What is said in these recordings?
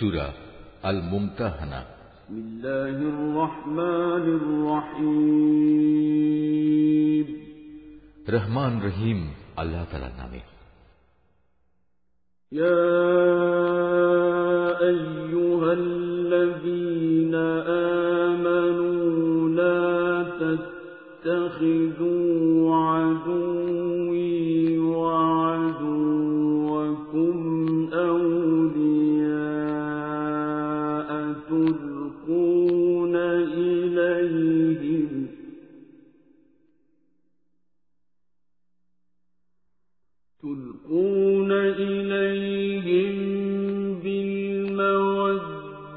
سورة الممتحنة. بسم الله الرحمن الرحيم. رحمن رحيم الله تعالى نامه. يا أيها الذين آمنوا لا تتخذوا عدوا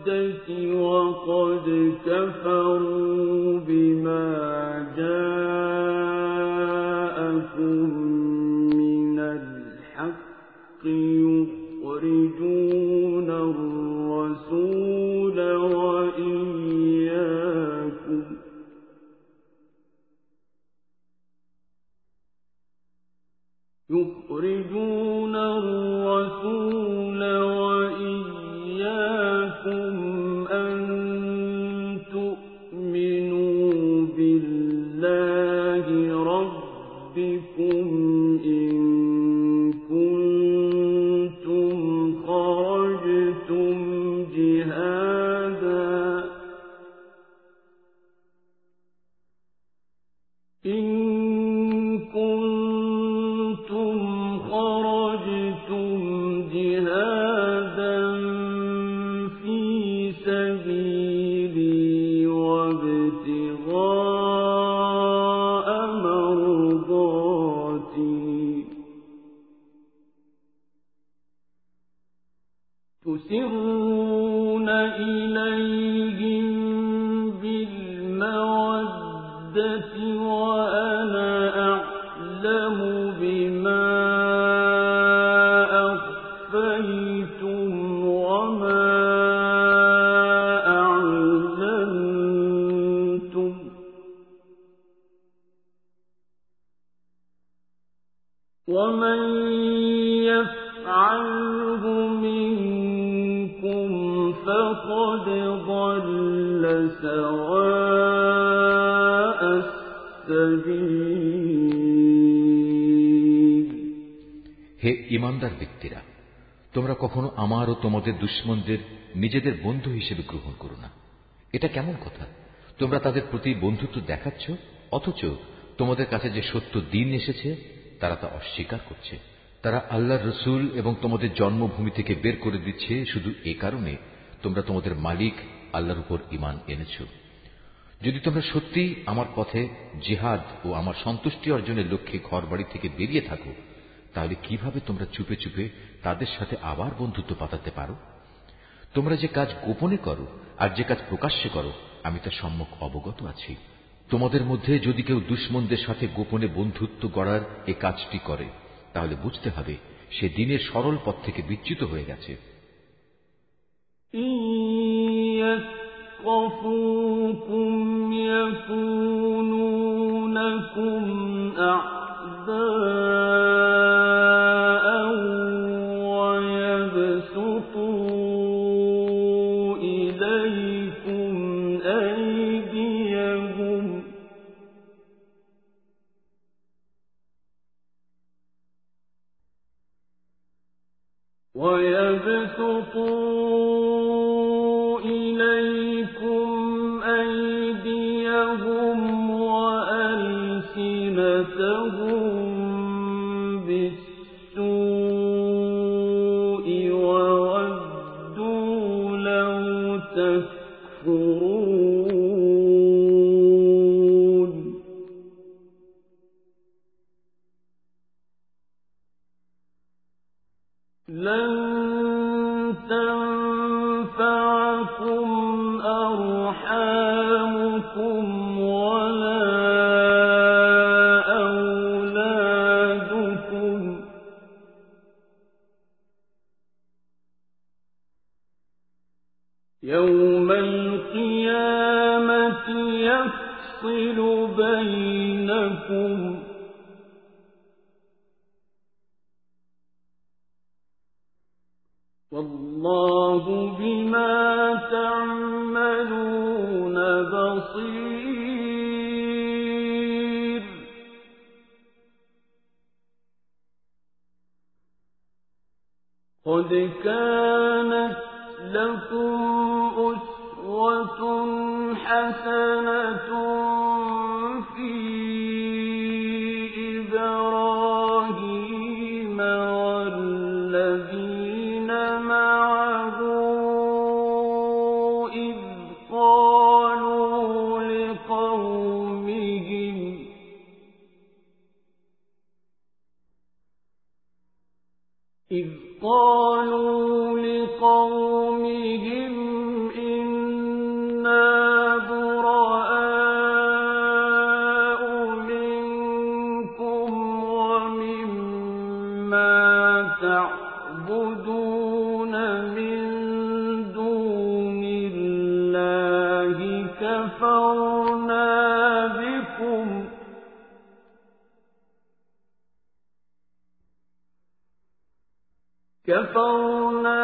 بالمودة وقد كفروا ومن يفعله منكم فقد ضل سواء السبيل হে ইমানদার ব্যক্তিরা তোমরা কখনো আমার ও তোমাদের দুশ্মনদের নিজেদের বন্ধু হিসেবে গ্রহণ করো না এটা কেমন কথা তোমরা তাদের প্রতি বন্ধুত্ব দেখাচ্ছ অথচ তোমাদের কাছে যে সত্য দিন এসেছে তারা তা অস্বীকার করছে। তারা আল্লাহর রসুল এবং তোমাদের জন্মভূমি থেকে বের করে দিচ্ছে শুধু এ কারণে তোমরা তোমাদের মালিক আল্লাহর উপর ইমান এনেছ। যদি তোমরা সত্যি আমার পথে জিহাদ ও আমার সন্তুষ্টি অর্জনের লক্ষ্যে ঘর বাড়ি থেকে বেরিয়ে থাকো, তাহলে কীভাবে তোমরা চুপে চুপে তাদের সাথে আবার বন্ধুত্ব পাতাতে পারো? তোমরা যে কাজ গোপনে করো আর যে কাজ প্রকাশ্যে করো, আমি তার সম্মুখ অবগত আছি। তোমাদের মধ্যে যদি কেউ দুশ্মনদের সাথে গোপনে বন্ধুত্ব গড়ার এ কাজটি করে তাহলে বুঝতে হবে সে দিনের সরল পথ থেকে বিচ্যুত হয়ে গেছে إن يثقفوكم يكونوا لكم أعداء ويبسطوا ربك كفرنا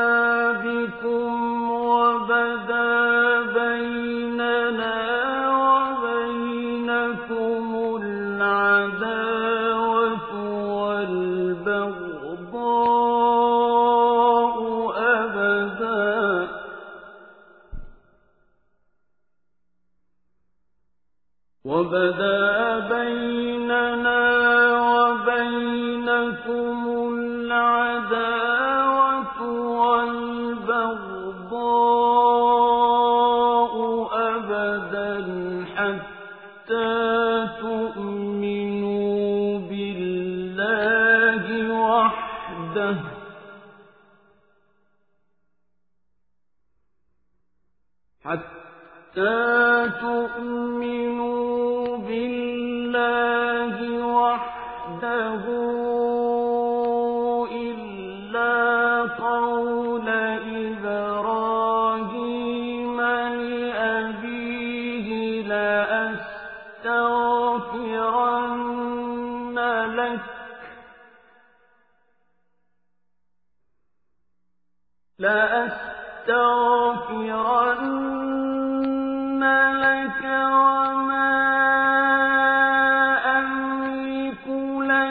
حتى تؤمنوا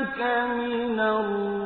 لك من الله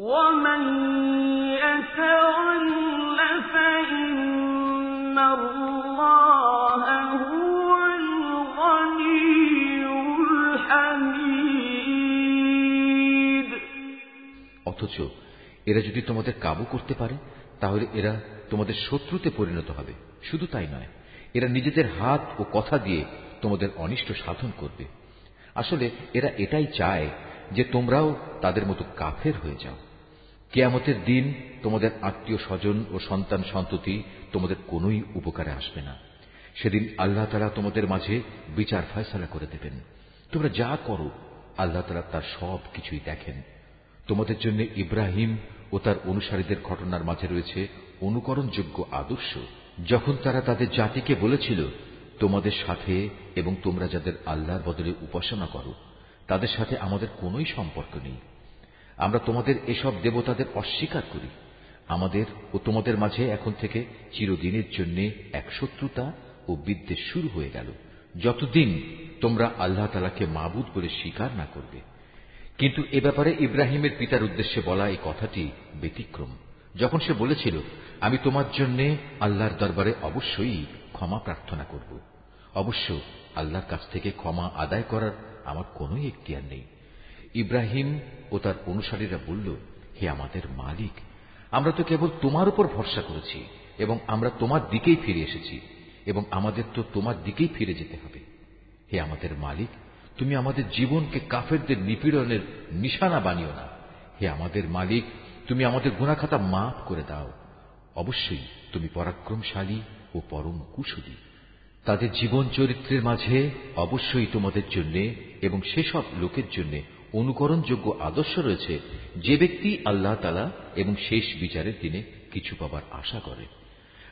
ومن يتول فإن الله هو الغني الحميد অথচ এরা যদি তোমাদের কাবু করতে পারে তাহলে এরা তোমাদের শত্রুতে পরিণত হবে শুধু তাই নয় এরা নিজেদের হাত ও কথা দিয়ে তোমাদের অনিষ্ট সাধন করবে আসলে এরা এটাই চায় যে তোমরাও তাদের মতো কাফের হয়ে যাও কেয়ামতের দিন তোমাদের আত্মীয় স্বজন ও সন্তান সন্ততি তোমাদের কোনোই উপকারে আসবে না। সেদিন আল্লাহ তালা তোমাদের মাঝে বিচার ফয়সালা করে দেবেন। তোমরা যা করো, আল্লাহ তালা তার সব কিছুই দেখেন। তোমাদের জন্য ইব্রাহিম ও তার অনুসারীদের ঘটনার মাঝে রয়েছে অনুকরণযোগ্য আদর্শ। যখন তারা তাদের জাতিকে বলেছিল, তোমাদের সাথে এবং তোমরা যাদের আল্লাহর বদলে উপাসনা করো, তাদের সাথে আমাদের কোনোই সম্পর্ক নেই। আমরা তোমাদের এসব দেবতাদের অস্বীকার করি। আমাদের ও তোমাদের মাঝে এখন থেকে চিরদিনের জন্য এক শত্রুতা ও বিদ্বেষ শুরু হয়ে গেল। যতদিন তোমরা আল্লাহ তালাকে মাবুদ বলে স্বীকার না করবে। কিন্তু এ ব্যাপারে ইব্রাহিমের পিতার উদ্দেশ্যে বলা এই কথাটি ব্যতিক্রম। যখন সে বলেছিল, আমি তোমার জন্য আল্লাহর দরবারে অবশ্যই ক্ষমা প্রার্থনা করব। অবশ্য আল্লাহর কাছ থেকে ক্ষমা আদায় করার আমার কোন এখতিয়ার নেই। ইব্রাহিম ও তার অনুসারীরা বলল, হে আমাদের মালিক, আমরা তো কেবল তোমার উপর ভরসা করেছি এবং আমরা তোমার দিকেই ফিরে এসেছি এবং আমাদের তো তোমার দিকেই ফিরে যেতে হবে। হে আমাদের মালিক, তুমি আমাদের জীবনকে কাফেরদের নিপীড়নের নিশানা বানিও না। হে আমাদের মালিক, তুমি আমাদের গুণাখাতা মাফ করে দাও। অবশ্যই তুমি পরাক্রমশালী ও পরম কুশলী। তাদের জীবন চরিত্রের মাঝে অবশ্যই তোমাদের জন্য এবং সেসব লোকের জন্য অনুকরণযোগ্য আদর্শ রয়েছে, যে ব্যক্তি আল্লাহ তালা এবং শেষ বিচারের দিনে কিছু পাবার আশা করে।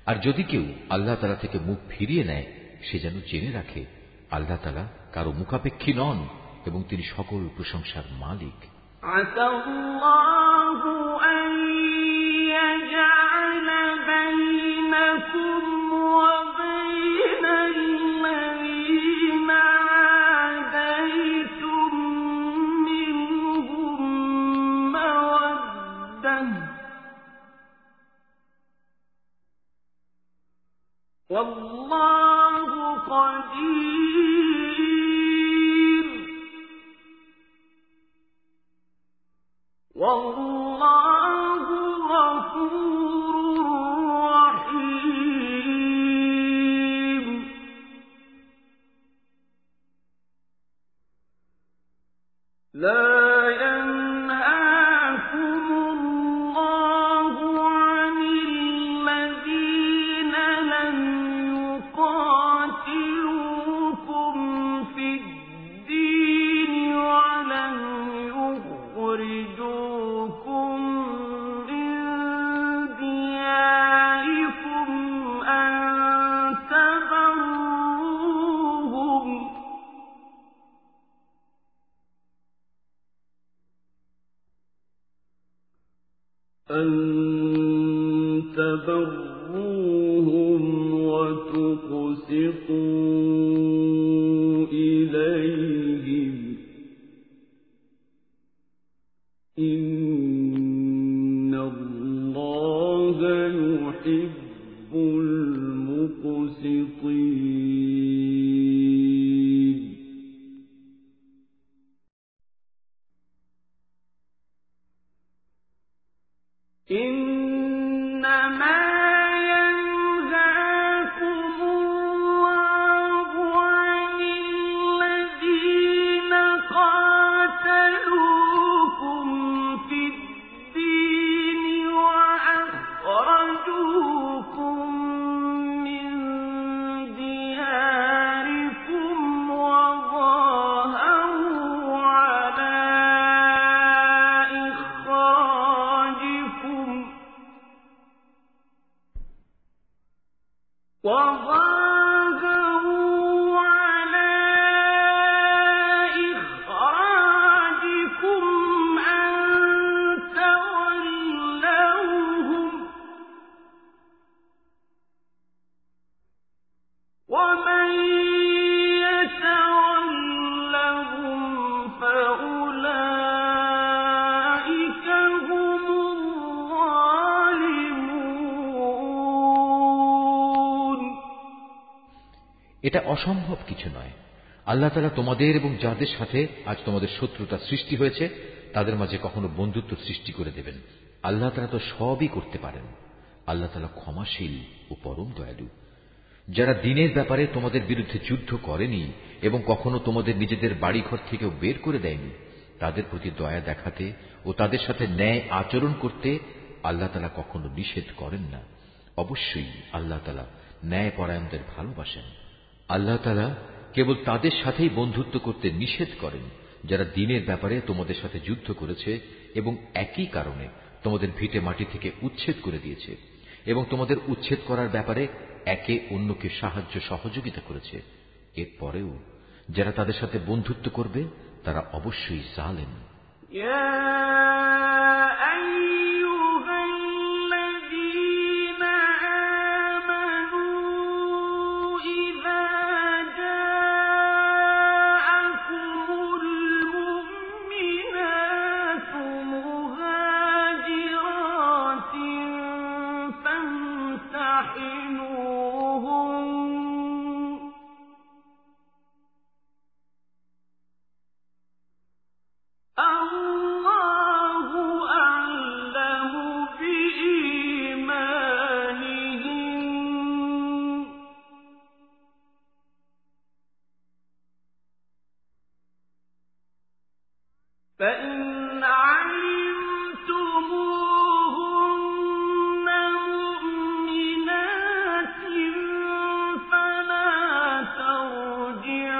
আর যদি কেউ আল্লাহ তালা থেকে মুখ ফিরিয়ে নেয়, সে যেন জেনে রাখে, আল্লাহ তালা কারও মুখাপেক্ষী নন এবং তিনি সকল প্রশংসার মালিক। আতাল্লাহু আন المقسطين وظن এটা অসম্ভব কিছু নয়। আল্লাহ তালা তোমাদের এবং যাদের সাথে আজ তোমাদের শত্রুতা সৃষ্টি হয়েছে, তাদের মাঝে কখনো বন্ধুত্ব সৃষ্টি করে দেবেন। আল্লাহ তালা তো সবই করতে পারেন। আল্লাহ তালা ক্ষমাশীল ও পরম দয়ালু। যারা দিনের ব্যাপারে তোমাদের বিরুদ্ধে যুদ্ধ করেনি এবং কখনো তোমাদের নিজেদের বাড়িঘর থেকেও বের করে দেয়নি, তাদের প্রতি দয়া দেখাতে ও তাদের সাথে ন্যায় আচরণ করতে আল্লাহ তালা কখনো নিষেধ করেন না। অবশ্যই আল্লাহ তালা ন্যায় পরায়ণদের ভালোবাসেন। আল্লাহ তালা কেবল তাদের সাথেই বন্ধুত্ব করতে নিষেধ করেন, যারা দিনের ব্যাপারে তোমাদের সাথে যুদ্ধ করেছে এবং একই কারণে তোমাদের ভিটে মাটি থেকে উচ্ছেদ করে দিয়েছে এবং তোমাদের উচ্ছেদ করার ব্যাপারে একে অন্যকে সাহায্য সহযোগিতা করেছে। এরপরেও যারা তাদের সাথে বন্ধুত্ব করবে, তারা অবশ্যই জালেন مَتِّعُونَ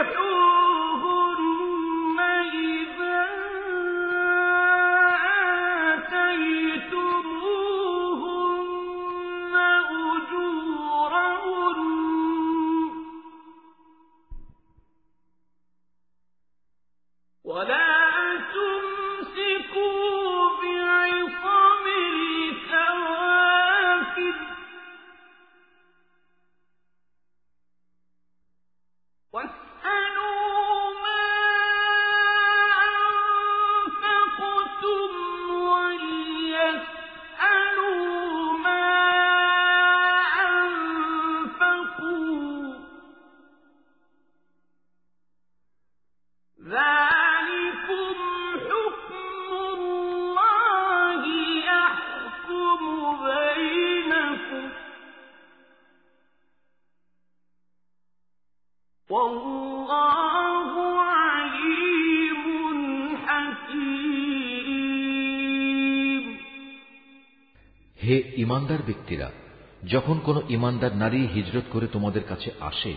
يَحُورُ ইমানদার ব্যক্তিরা, যখন কোন ইমানদার নারী হিজরত করে তোমাদের কাছে আসে,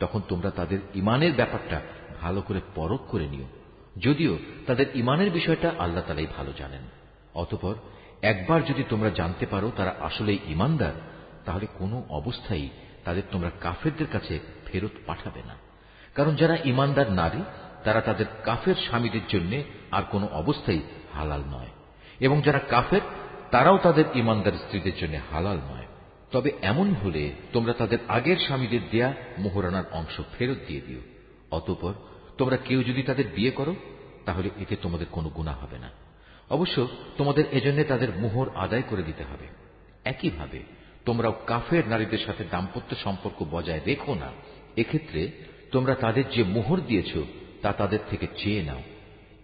তখন তোমরা তাদের ইমানের ব্যাপারটা ভালো করে পরখ করে নিও। যদিও তাদের ইমানের বিষয়টা আল্লাহ তালাই ভালো জানেন। অতপর একবার যদি তোমরা জানতে পারো তারা আসলেই ইমানদার, তাহলে কোনো অবস্থায় তাদের তোমরা কাফেরদের কাছে ফেরত পাঠাবে না। কারণ যারা ইমানদার নারী, তারা তাদের কাফের স্বামীদের জন্য আর কোনো অবস্থায় হালাল নয়। এবং যারা কাফের তারাও তাদের ইমানদার স্ত্রীদের জন্য হালাল নয়। তবে এমন হলে তোমরা তাদের আগের স্বামীদের দেয়া মোহরানার অংশ ফেরত দিয়ে দিও। অতপর তোমরা কেউ যদি তাদের বিয়ে করো, তাহলে এতে তোমাদের কোনো গুণা হবে না। অবশ্য তোমাদের এজন্য তাদের মোহর আদায় করে দিতে হবে। একইভাবে তোমরাও কাফের নারীদের সাথে দাম্পত্য সম্পর্ক বজায় রেখো না। এক্ষেত্রে তোমরা তাদের যে মোহর দিয়েছ, তা তাদের থেকে চেয়ে নাও।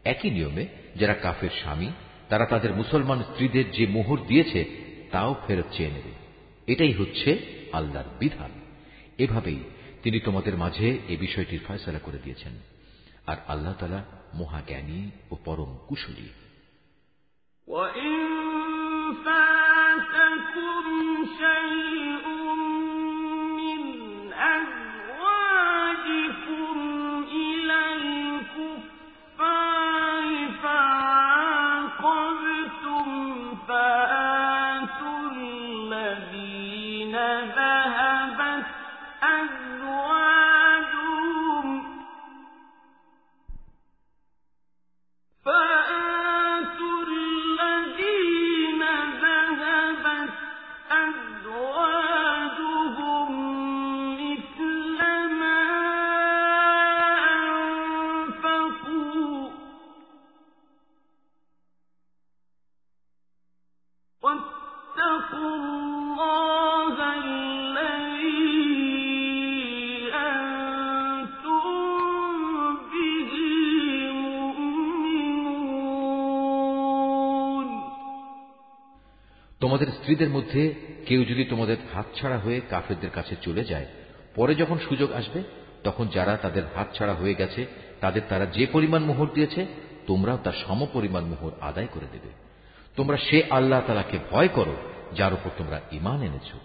একই নিয়মে যারা কাফের স্বামী তারা তাদের মুসলমান স্ত্রীদের যে মোহর দিয়েছে তাও ফেরত চেয়ে নেবে এটাই হচ্ছে আল্লাহর বিধান এভাবেই তিনি তোমাদের মাঝে এ বিষয়টির ফয়সলা করে দিয়েছেন আর আল্লাহ তালা মহাজ্ঞানী ও পরম কুশলী شيء তোমাদের স্ত্রীদের মধ্যে কেউ যদি তোমাদের হাতছাড়া হয়ে কাফেরদের কাছে চলে যায়, পরে যখন সুযোগ আসবে, তখন যারা তাদের হাতছাড়া হয়ে গেছে, তাদের তারা যে পরিমাণ মোহর দিয়েছে, তোমরাও তার সম পরিমাণ মোহর আদায় করে দেবে। তোমরা সে আল্লাহ তালাকে ভয় করো, যার উপর তোমরা ইমান এনেছো।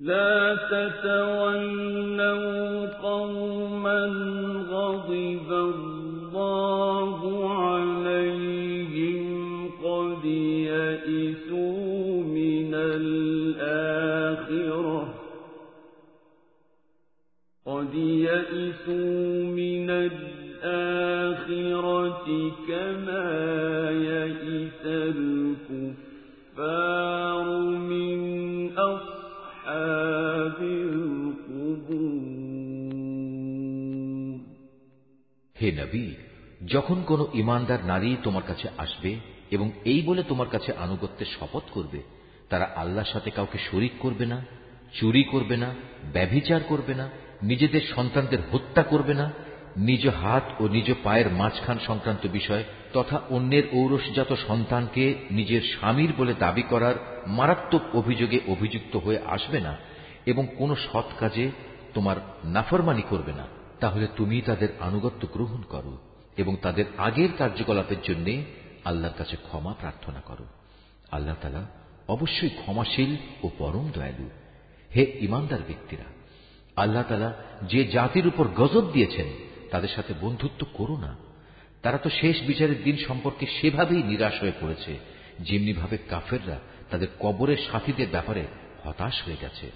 لَا تَتَوَلَّوْا قَوْمًا غَضِبَ اللَّهُ عَلَيْهِمْ قَدْ يَئِسُوا مِنَ الْآخِرَةِ ۖ قَدْ يَئِسُوا مِنَ الْآخِرَةِ كَمَا يَئِسَ الْكُفَّارُ যখন কোন ইমানদার নারী তোমার কাছে আসবে এবং এই বলে তোমার কাছে আনুগত্যের শপথ করবে, তারা আল্লাহর সাথে কাউকে শরিক করবে না, চুরি করবে না, ব্যভিচার করবে না, নিজেদের সন্তানদের হত্যা করবে না, নিজ হাত ও নিজ পায়ের মাঝখান সংক্রান্ত বিষয় তথা অন্যের ঔরসজাত সন্তানকে নিজের স্বামীর বলে দাবি করার মারাত্মক অভিযোগে অভিযুক্ত হয়ে আসবে না এবং কোন সৎ কাজে তোমার নাফরমানি করবে না। তাহলে তুমি তাদের আনুগত্য গ্রহণ করো এবং তাদের আগের কার্যকলাপের জন্য আল্লাহর কাছে ক্ষমা প্রার্থনা করো। আল্লাহ তালা অবশ্যই ক্ষমাশীল ও পরম দয়ালু। হে ইমানদার ব্যক্তিরা, আল্লাহ তালা যে জাতির উপর গজব দিয়েছেন তাদের সাথে বন্ধুত্ব করো না। তারা তো শেষ বিচারের দিন সম্পর্কে সেভাবেই নিরাশ হয়ে পড়েছে, যেমনিভাবে কাফেররা তাদের কবরের সাথীদের ব্যাপারে হতাশ হয়ে গেছে।